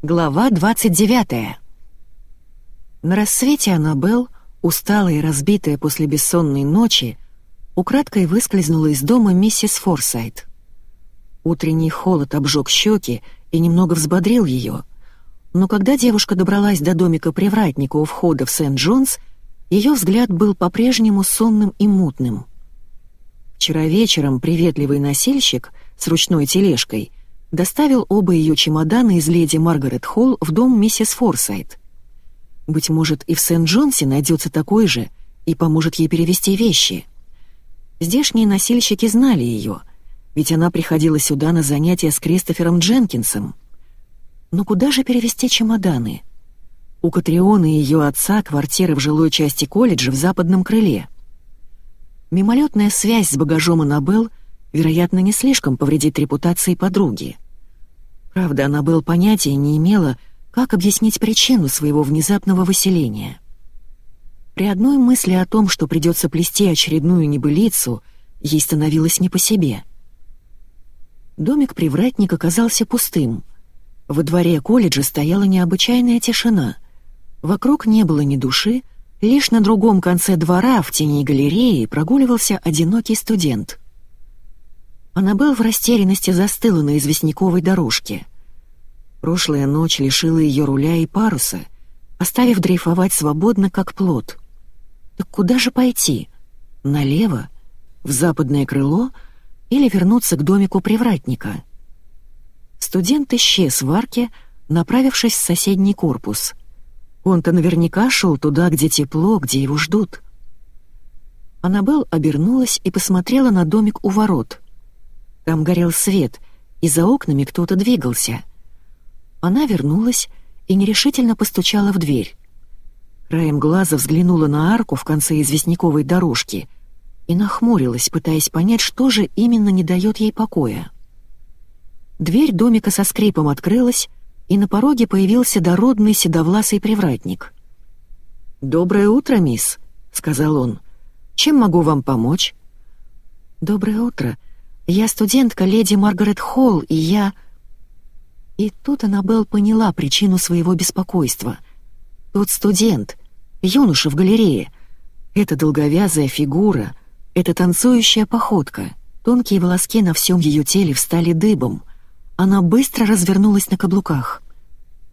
Глава 29 На рассвете Аннабелл, усталая и разбитая после бессонной ночи, украдкой выскользнула из дома миссис Форсайт. Утренний холод обжег щеки и немного взбодрил ее, но когда девушка добралась до домика привратника у входа в Сент-Джонс, ее взгляд был по-прежнему сонным и мутным. Вчера вечером приветливый носильщик с ручной тележкой — доставил оба ее чемодана из леди Маргарет Холл в дом миссис Форсайт. Быть может, и в Сент-Джонсе найдется такой же и поможет ей перевести вещи. Здешние носильщики знали ее, ведь она приходила сюда на занятия с Кристофером Дженкинсом. Но куда же перевести чемоданы? У Катриона и ее отца квартиры в жилой части колледжа в западном крыле. Мимолетная связь с багажом Аннабелл вероятно, не слишком повредит репутации подруги. Правда, она был понятия не имела, как объяснить причину своего внезапного выселения. При одной мысли о том, что придется плести очередную небылицу, ей становилось не по себе. Домик привратника казался пустым. Во дворе колледжа стояла необычайная тишина. Вокруг не было ни души, лишь на другом конце двора, в тени галереи, прогуливался одинокий студент — Аннабелл в растерянности застыла на известняковой дорожке. Прошлая ночь лишила ее руля и паруса, оставив дрейфовать свободно, как плод. Так куда же пойти? Налево? В западное крыло? Или вернуться к домику привратника? Студент исчез в арке, направившись в соседний корпус. Он-то наверняка шел туда, где тепло, где его ждут. Аннабелл обернулась и посмотрела на домик у ворот — там горел свет, и за окнами кто-то двигался. Она вернулась и нерешительно постучала в дверь. Краем глаза взглянула на арку в конце известняковой дорожки и нахмурилась, пытаясь понять, что же именно не дает ей покоя. Дверь домика со скрипом открылась, и на пороге появился дородный седовласый привратник. «Доброе утро, мисс», — сказал он. «Чем могу вам помочь?» «Доброе утро», я студентка леди Маргарет Холл, и я...» И тут Аннабелл поняла причину своего беспокойства. Тот студент, юноша в галерее, эта долговязая фигура, эта танцующая походка, тонкие волоски на всем ее теле встали дыбом. Она быстро развернулась на каблуках.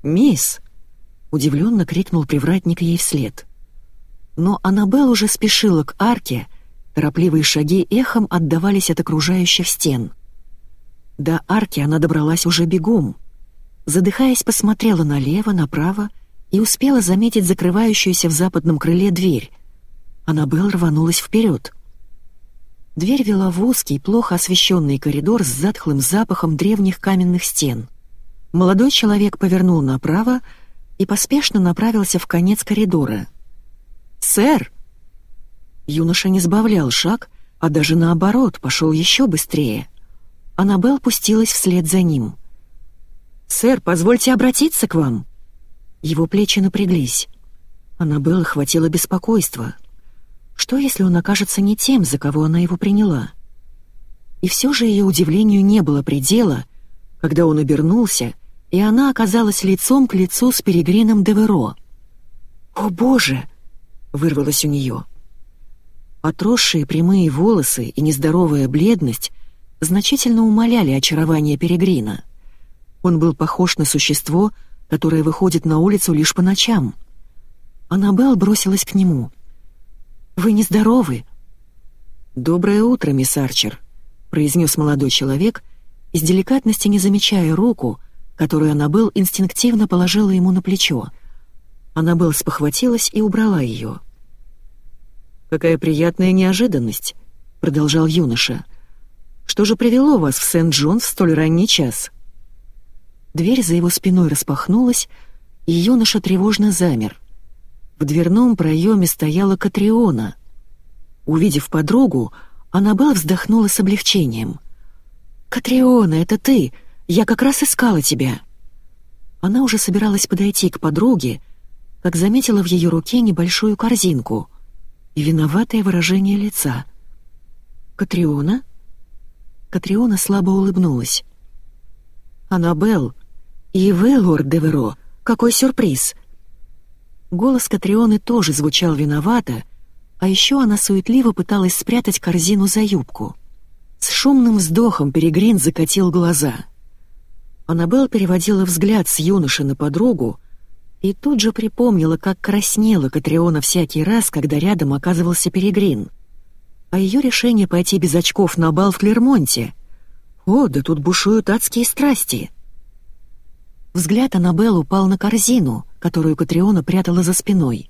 «Мисс!» — удивленно крикнул привратник ей вслед. Но Аннабелл уже спешила к арке, Торопливые шаги эхом отдавались от окружающих стен. До арки она добралась уже бегом. Задыхаясь, посмотрела налево, направо и успела заметить закрывающуюся в западном крыле дверь. Аннабелл рванулась вперед. Дверь вела в узкий, плохо освещенный коридор с затхлым запахом древних каменных стен. Молодой человек повернул направо и поспешно направился в конец коридора. «Сэр!» Юноша не сбавлял шаг, а даже наоборот, пошел еще быстрее. Аннабелл пустилась вслед за ним. «Сэр, позвольте обратиться к вам!» Его плечи напряглись. Аннабелл охватило беспокойство. Что, если он окажется не тем, за кого она его приняла? И все же ее удивлению не было предела, когда он обернулся, и она оказалась лицом к лицу с Перегрином Деверо. «О, Боже!» — вырвалось у нее. Отросшие прямые волосы и нездоровая бледность значительно умаляли очарование Перегрина. Он был похож на существо, которое выходит на улицу лишь по ночам. Аннабелл бросилась к нему. «Вы нездоровы?» «Доброе утро, мисс Арчер», — произнес молодой человек, из деликатности не замечая руку, которую Аннабелл инстинктивно положила ему на плечо. Аннабелл спохватилась и убрала ее. «Какая приятная неожиданность», — продолжал юноша. «Что же привело вас в Сент-Джон в столь ранний час?» Дверь за его спиной распахнулась, и юноша тревожно замер. В дверном проеме стояла Катриона. Увидев подругу, Аннабелл вздохнула с облегчением. «Катриона, это ты! Я как раз искала тебя!» Она уже собиралась подойти к подруге, как заметила в ее руке небольшую корзинку — и виноватое выражение лица. «Катриона?» Катриона слабо улыбнулась. «Аннабелл, «И вы, лорд Деверо, какой сюрприз!» Голос Катрионы тоже звучал виновато, а еще она суетливо пыталась спрятать корзину за юбку. С шумным вздохом Перегрин закатил глаза. Аннабелл переводила взгляд с юноши на подругу и тут же припомнила, как краснела Катриона всякий раз, когда рядом оказывался Перегрин. А ее решение пойти без очков на бал в Клермонте. О, да тут бушуют адские страсти. Взгляд Аннабелл упал на корзину, которую Катриона прятала за спиной.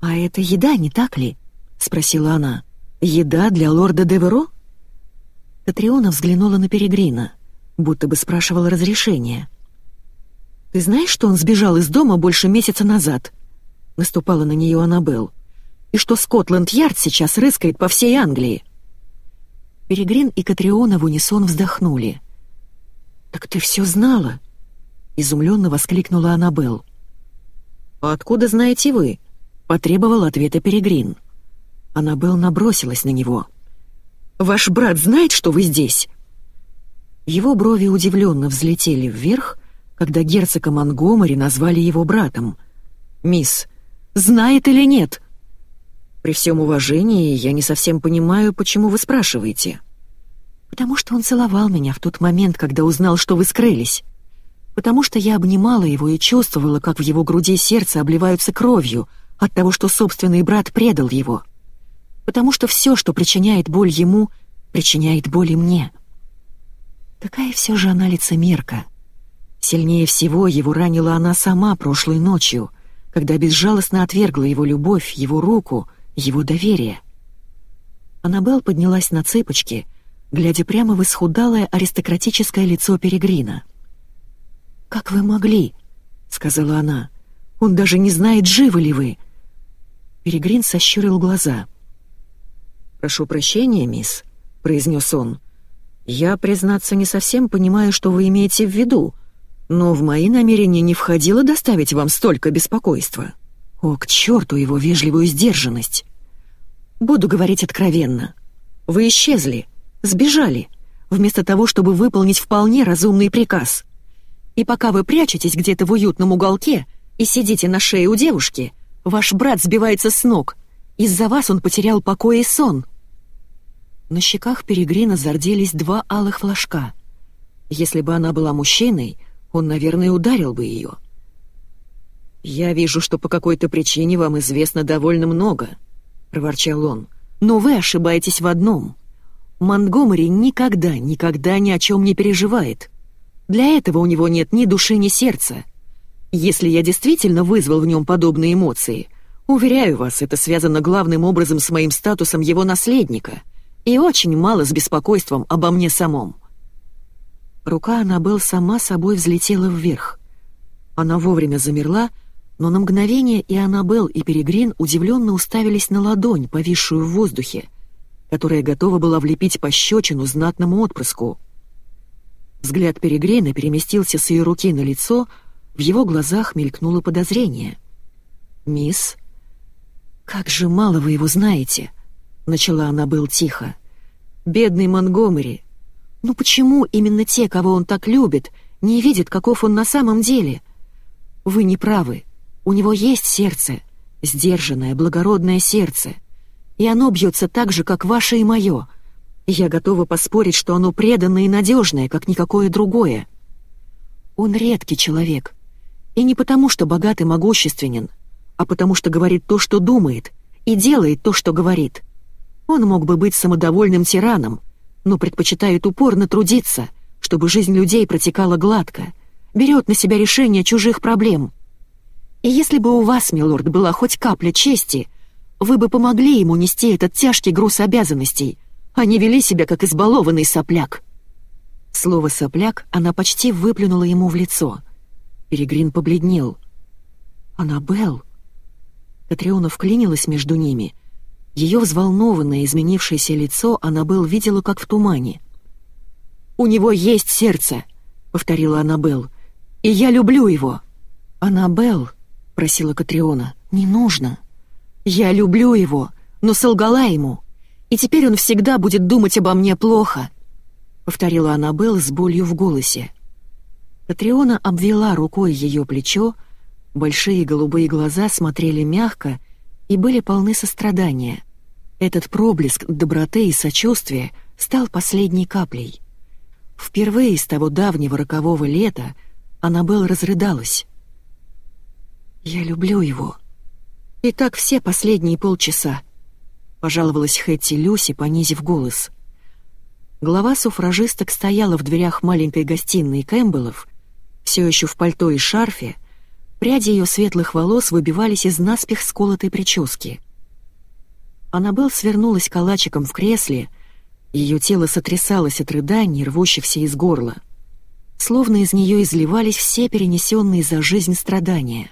«А это еда, не так ли?» — спросила она. «Еда для лорда Деверо?» Катриона взглянула на Перегрина, будто бы спрашивала разрешения. «Ты знаешь, что он сбежал из дома больше месяца назад?» — наступала на нее Аннабелл. «И что Скотланд-Ярд сейчас рыскает по всей Англии?» Перегрин и Катриона в унисон вздохнули. «Так ты все знала?» — изумленно воскликнула Аннабелл. «А откуда знаете вы?» — потребовал ответа Перегрин. Аннабелл набросилась на него. «Ваш брат знает, что вы здесь?» Его брови удивленно взлетели вверх, когда герцога Монгомери назвали его братом. «Мисс, знает или нет?» «При всем уважении я не совсем понимаю, почему вы спрашиваете». «Потому что он целовал меня в тот момент, когда узнал, что вы скрылись потому что я обнимала его и чувствовала, как в его груди сердце обливаются кровью от того, что собственный брат предал его. Потому что все, что причиняет боль ему, причиняет боль и мне. Какая все же она лицемерка. Сильнее всего его ранила она сама прошлой ночью, когда безжалостно отвергла его любовь, его руку, его доверие. Аннабелл поднялась на цыпочки, глядя прямо в исхудалое аристократическое лицо Перегрина — «Как вы могли?» — сказала она. «Он даже не знает, живы ли вы». Перегрин сощурил глаза. «Прошу прощения, мисс», — произнес он. «Я, признаться, не совсем понимаю, что вы имеете в виду, но в мои намерения не входило доставить вам столько беспокойства. О, к черту его вежливую сдержанность! Буду говорить откровенно. Вы исчезли, сбежали, вместо того, чтобы выполнить вполне разумный приказ. И пока вы прячетесь где-то в уютном уголке и сидите на шее у девушки, ваш брат сбивается с ног. Из-за вас он потерял покой и сон». На щеках Перегрина зарделись два алых флажка. Если бы она была мужчиной, он, наверное, ударил бы ее. «Я вижу, что по какой-то причине вам известно довольно много», — проворчал он. «Но вы ошибаетесь в одном. Монгомери никогда, никогда ни о чем не переживает. Для этого у него нет ни души, ни сердца. Если я действительно вызвал в нем подобные эмоции, уверяю вас, это связано главным образом с моим статусом его наследника и очень мало с беспокойством обо мне самом. Рука Аннабелл сама собой взлетела вверх. Она вовремя замерла, но на мгновение и Аннабелл, и Перегрин удивленно уставились на ладонь, повисшую в воздухе, которая готова была влепить пощечину знатному отпрыску. Взгляд Перегрейна переместился с ее руки на лицо, в его глазах мелькнуло подозрение. «Мисс, как же мало вы его знаете!» — начала она был тихо. «Бедный Монгомери! Ну почему именно те, кого он так любит, не видят, каков он на самом деле? Вы не правы. У него есть сердце, сдержанное, благородное сердце, и оно бьется так же, как ваше и мое — я готова поспорить, что оно преданное и надежное, как никакое другое. Он редкий человек. И не потому, что богат и могущественен, а потому, что говорит то, что думает, и делает то, что говорит. Он мог бы быть самодовольным тираном, но предпочитает упорно трудиться, чтобы жизнь людей протекала гладко, берет на себя решение чужих проблем. И если бы у вас, милорд, была хоть капля чести, вы бы помогли ему нести этот тяжкий груз обязанностей — они вели себя, как избалованный сопляк. Слово «сопляк» она почти выплюнула ему в лицо. Перегрин побледнел. «Аннабелл!» Катриона вклинилась между ними. Ее взволнованное, изменившееся лицо Аннабелл видела, как в тумане. «У него есть сердце!» — повторила Аннабелл. «И я люблю его!» «Аннабелл!» — просила Катриона. «Не нужно!» «Я люблю его, но солгала ему!» и теперь он всегда будет думать обо мне плохо», — повторила Аннабелл с болью в голосе. Катриона обвела рукой ее плечо, большие голубые глаза смотрели мягко и были полны сострадания. Этот проблеск доброты и сочувствия стал последней каплей. Впервые с того давнего рокового лета Аннабелл разрыдалась. «Я люблю его. И так все последние полчаса», — пожаловалась Хэтти Люси, понизив голос. Глава суфражисток стояла в дверях маленькой гостиной Кэмпбеллов, все еще в пальто и шарфе, пряди ее светлых волос выбивались из наспех сколотой прически. Аннабелл свернулась калачиком в кресле, ее тело сотрясалось от рыданий, рвущихся из горла. Словно из нее изливались все перенесенные за жизнь страдания.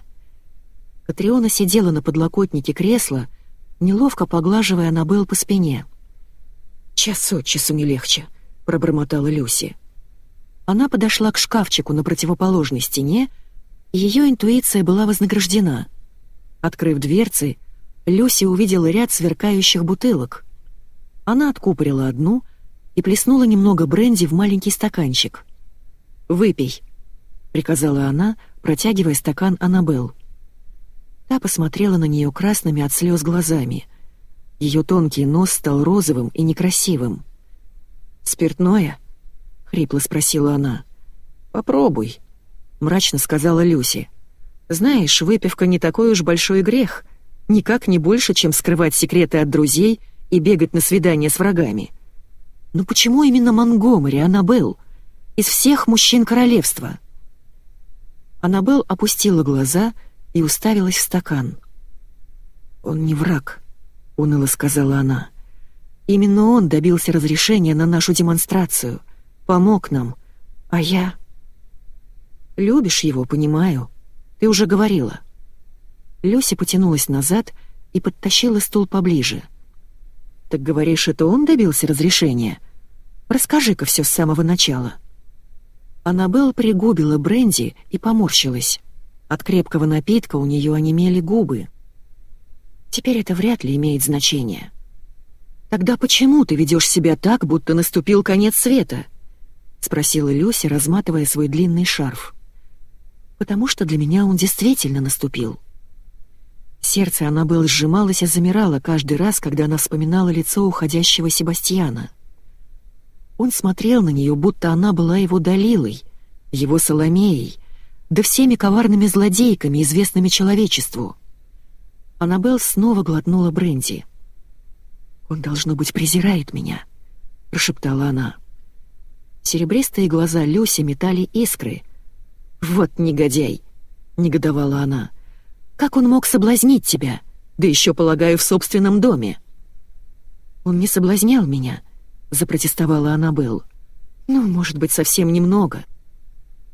Катриона сидела на подлокотнике кресла, неловко поглаживая Аннабелл по спине. «Час от часу не легче», — пробормотала Люси. Она подошла к шкафчику на противоположной стене, ее интуиция была вознаграждена. Открыв дверцы, Люси увидела ряд сверкающих бутылок. Она откупорила одну и плеснула немного бренди в маленький стаканчик. «Выпей», — приказала она, протягивая стакан Аннабелл. Та посмотрела на нее красными от слез глазами. Ее тонкий нос стал розовым и некрасивым. «Спиртное?» хрипло спросила она. «Попробуй», — мрачно сказала Люси. «Знаешь, выпивка не такой уж большой грех, никак не больше, чем скрывать секреты от друзей и бегать на свидания с врагами. Но почему именно Монгомери, Аннабелл? Из всех мужчин королевства?» Аннабелл опустила глаза и уставилась в стакан. «Он не враг», — уныло сказала она. «Именно он добился разрешения на нашу демонстрацию — помог нам, а я... Любишь его, понимаю. Ты уже говорила. Люся потянулась назад и подтащила стул поближе. Так говоришь, это он добился разрешения? Расскажи-ка все с самого начала. Аннабелл пригубила бренди и поморщилась. От крепкого напитка у нее онемели губы. Теперь это вряд ли имеет значение. Тогда почему ты ведешь себя так, будто наступил конец света? — спросила Люся, разматывая свой длинный шарф. «Потому что для меня он действительно наступил». Сердце она было сжималось и замирало каждый раз, когда она вспоминала лицо уходящего Себастьяна. Он смотрел на нее, будто она была его Далилой, его Соломеей, да всеми коварными злодейками, известными человечеству. Аннабелл снова глотнула бренди. «Он, должно быть, презирает меня», — прошептала она. Серебристые глаза Люси метали искры. «Вот негодяй!» — негодовала она. «Как он мог соблазнить тебя? Да еще, полагаю, в собственном доме!» «Он не соблазнял меня», — запротестовала Аннабелл. «Ну, может быть, совсем немного».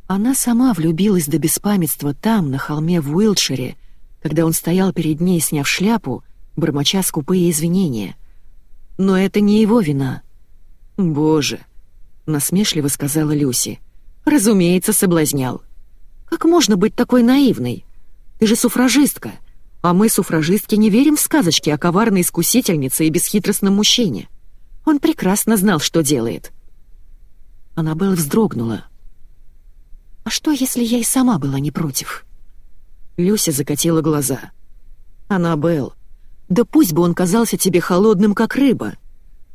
Она сама влюбилась до беспамятства там, на холме в Уилтшире, когда он стоял перед ней, сняв шляпу, бормоча скупые извинения. Но это не его вина. «Боже!» насмешливо сказала Люси. «Разумеется, соблазнял. Как можно быть такой наивной? Ты же суфражистка, а мы, суфражистки, не верим в сказочки о коварной искусительнице и бесхитростном мужчине. Он прекрасно знал, что делает». Аннабелл вздрогнула. «А что, если я и сама была не против?» Люся закатила глаза. «Аннабелл, да пусть бы он казался тебе холодным, как рыба.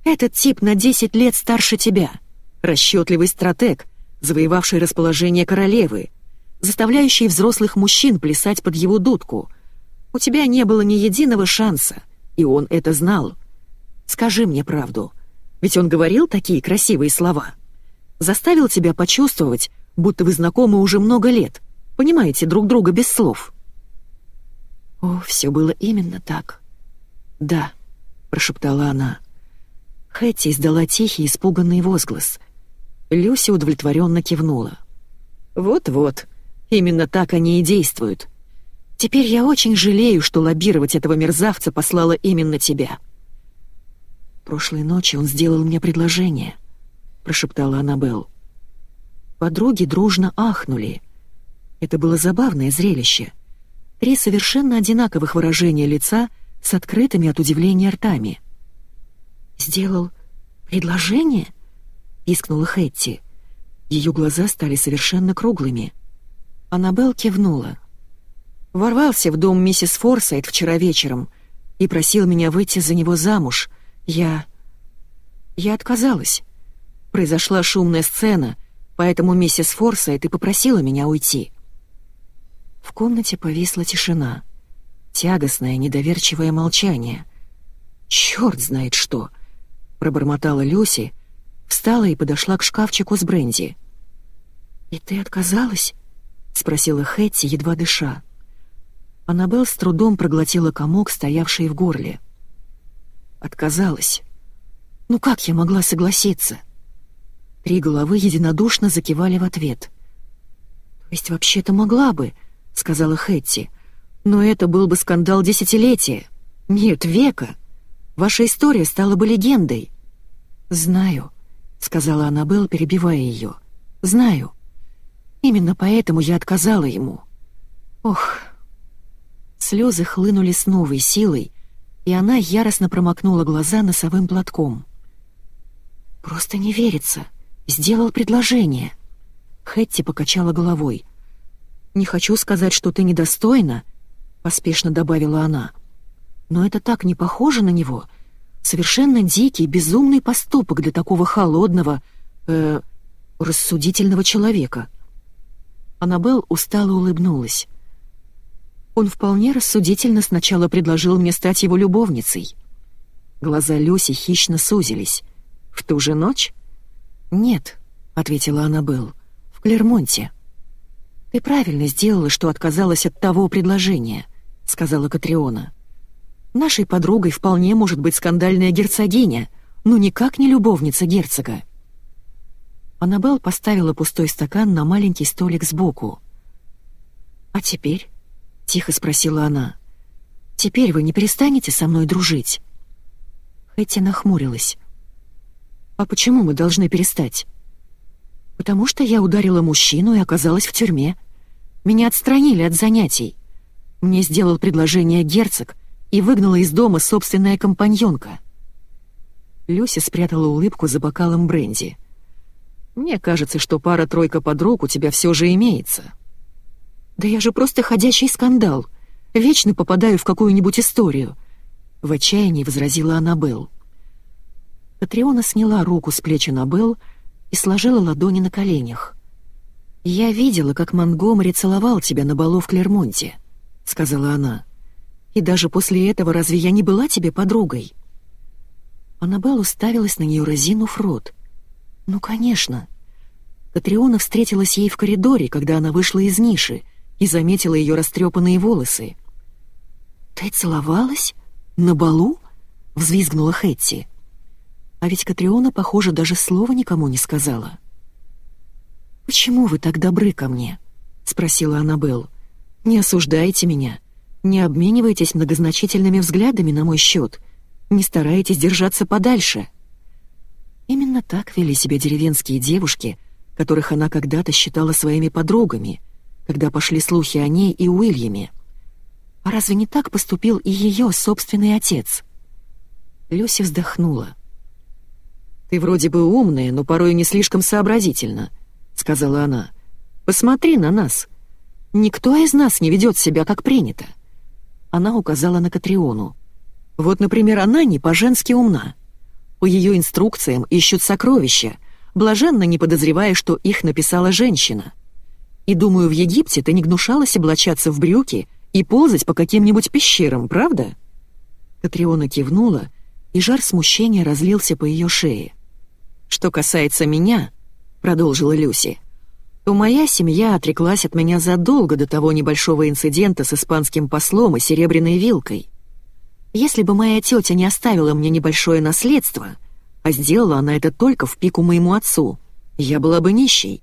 Этот тип на десять лет старше тебя расчетливый стратег, завоевавший расположение королевы, заставляющий взрослых мужчин плясать под его дудку. У тебя не было ни единого шанса, и он это знал. Скажи мне правду, ведь он говорил такие красивые слова. Заставил тебя почувствовать, будто вы знакомы уже много лет, понимаете друг друга без слов. О, все было именно так. Да, прошептала она. Хэти издала тихий, испуганный возглас — Люси удовлетворенно кивнула. «Вот-вот, именно так они и действуют. Теперь я очень жалею, что лоббировать этого мерзавца послала именно тебя». «Прошлой ночью он сделал мне предложение», — прошептала Аннабелл. Подруги дружно ахнули. Это было забавное зрелище. Три совершенно одинаковых выражения лица с открытыми от удивления ртами. «Сделал предложение?» — пискнула Хэтти. Ее глаза стали совершенно круглыми. Аннабелл кивнула. «Ворвался в дом миссис Форсайт вчера вечером и просил меня выйти за него замуж. Я... я отказалась. Произошла шумная сцена, поэтому миссис Форсайт и попросила меня уйти». В комнате повисла тишина. Тягостное, недоверчивое молчание. «Чёрт знает что!» — пробормотала Люси, встала и подошла к шкафчику с бренди. «И ты отказалась?» — спросила Хэтти, едва дыша. Аннабелл с трудом проглотила комок, стоявший в горле. «Отказалась. Ну как я могла согласиться?» Три головы единодушно закивали в ответ. «То есть вообще-то могла бы», — сказала Хэтти. «Но это был бы скандал десятилетия. Нет, века. Ваша история стала бы легендой». «Знаю», — сказала Аннабелл, перебивая ее. «Знаю. Именно поэтому я отказала ему. Ох. Слезы хлынули с новой силой, и она яростно промокнула глаза носовым платком. «Просто не верится. Сделал предложение». Хэтти покачала головой. «Не хочу сказать, что ты недостойна», — поспешно добавила она. «Но это так не похоже на него. Совершенно дикий, безумный поступок для такого холодного, э, рассудительного человека». Аннабелл устало улыбнулась. Он вполне рассудительно сначала предложил мне стать его любовницей. Глаза Люси хищно сузились. «В ту же ночь?» «Нет», — ответила Аннабелл, — «в Клермонте». «Ты правильно сделала, что отказалась от того предложения», — сказала Катриона. «Нашей подругой вполне может быть скандальная герцогиня, но никак не любовница герцога». Аннабелл поставила пустой стакан на маленький столик сбоку. «А теперь?» — тихо спросила она. «Теперь вы не перестанете со мной дружить?» Хэти нахмурилась. «А почему мы должны перестать?» «Потому что я ударила мужчину и оказалась в тюрьме. Меня отстранили от занятий. Мне сделал предложение герцог и выгнала из дома собственная компаньонка». Люся спрятала улыбку за бокалом бренди. Мне кажется, что пара-тройка подруг у тебя все же имеется». «Да я же просто ходячий скандал. Вечно попадаю в какую-нибудь историю», — в отчаянии возразила Аннабелл. Катриона сняла руку с плеч Аннабелл и сложила ладони на коленях. «Я видела, как Монгомери целовал тебя на балу в Клермонте», — сказала она. «И даже после этого разве я не была тебе подругой?» Аннабелл уставилась на нее, разинув рот — «Ну, конечно». Катриона встретилась ей в коридоре, когда она вышла из ниши, и заметила ее растрепанные волосы. «Ты целовалась? На балу?» — взвизгнула Хэтти. А ведь Катриона, похоже, даже слова никому не сказала. «Почему вы так добры ко мне?» — спросила Аннабелл. «Не осуждайте меня, не обменивайтесь многозначительными взглядами на мой счет, не старайтесь держаться подальше». Именно так вели себя деревенские девушки, которых она когда-то считала своими подругами, когда пошли слухи о ней и Уильяме. А разве не так поступил и ее собственный отец? Люси вздохнула. «Ты вроде бы умная, но порой не слишком сообразительна», — сказала она. «Посмотри на нас. Никто из нас не ведет себя как принято». Она указала на Катриону. «Вот, например, она не по-женски умна. По ее инструкциям ищут сокровища, блаженно не подозревая, что их написала женщина. И думаю, в Египте ты не гнушалась облачаться в брюки и ползать по каким-нибудь пещерам, правда?» Катриона кивнула, и жар смущения разлился по ее шее. «Что касается меня», — продолжила Люси, то моя семья отреклась от меня задолго до того небольшого инцидента с испанским послом и серебряной вилкой. Если бы моя тетя не оставила мне небольшое наследство, а сделала она это только в пику моему отцу, я была бы нищей.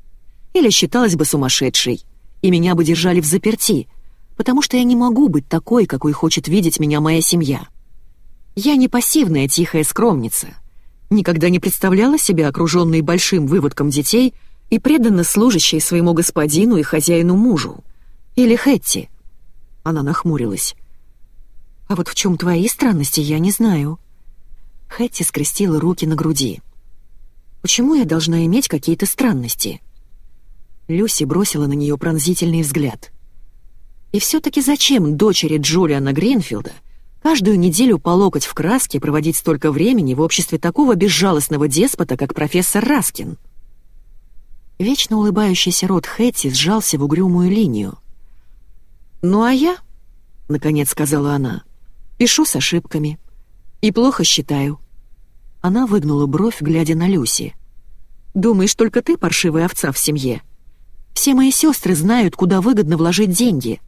Или считалась бы сумасшедшей, и меня бы держали в заперти, потому что я не могу быть такой, какой хочет видеть меня моя семья. Я не пассивная тихая скромница. Никогда не представляла себя окруженной большим выводком детей и преданно служащей своему господину и хозяину мужу. Или Хэтти. Она нахмурилась. А вот в чем твои странности, я не знаю». Хэтти скрестила руки на груди. «Почему я должна иметь какие-то странности?» Люси бросила на нее пронзительный взгляд. И все-таки зачем дочери Джулиана Гринфилда каждую неделю по локоть в краске проводить столько времени в обществе такого безжалостного деспота, как профессор Раскин? Вечно улыбающийся рот Хэтти сжался в угрюмую линию. «Ну а я?» — наконец сказала она. «Пишу с ошибками. И плохо считаю». Она выгнула бровь, глядя на Люси. «Думаешь, только ты паршивая овца в семье? Все мои сестры знают, куда выгодно вложить деньги.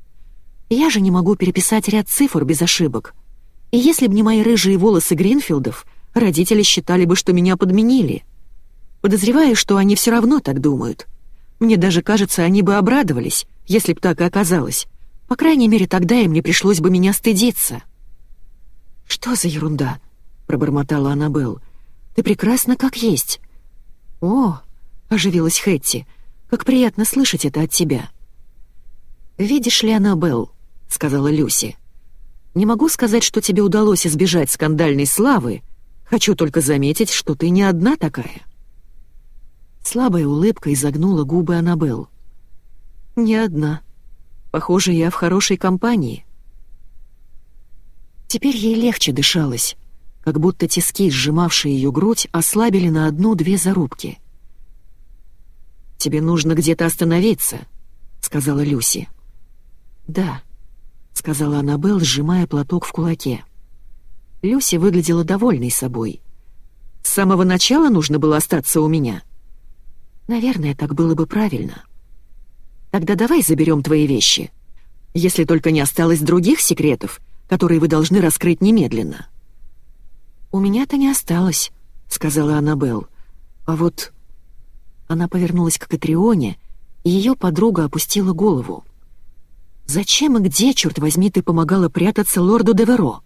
Я же не могу переписать ряд цифр без ошибок. И если б не мои рыжие волосы Гринфилдов, родители считали бы, что меня подменили. Подозреваю, что они все равно так думают. Мне даже кажется, они бы обрадовались, если б так и оказалось. По крайней мере, тогда им не пришлось бы меня стыдиться». «Что за ерунда?» — пробормотала Аннабелл. «Ты прекрасна как есть». «О!» — оживилась Хэтти. «Как приятно слышать это от тебя». «Видишь ли, Аннабелл», — сказала Люси, — «не могу сказать, что тебе удалось избежать скандальной славы. Хочу только заметить, что ты не одна такая». Слабая улыбка изогнула губы Аннабелл. «Не одна. Похоже, я в хорошей компании». Теперь ей легче дышалось, как будто тиски, сжимавшие ее грудь, ослабили на одну-две зарубки. «Тебе нужно где-то остановиться», — сказала Люси. «Да», — сказала Аннабелл, сжимая платок в кулаке. Люси выглядела довольной собой. «С самого начала нужно было остаться у меня?» «Наверное, так было бы правильно». «Тогда давай заберем твои вещи. Если только не осталось других секретов, которые вы должны раскрыть немедленно». «У меня-то не осталось», — сказала Аннабелл. «А вот...» Она повернулась к Катрионе, и ее подруга опустила голову. «Зачем и где, черт возьми, ты помогала прятаться лорду Деверо?»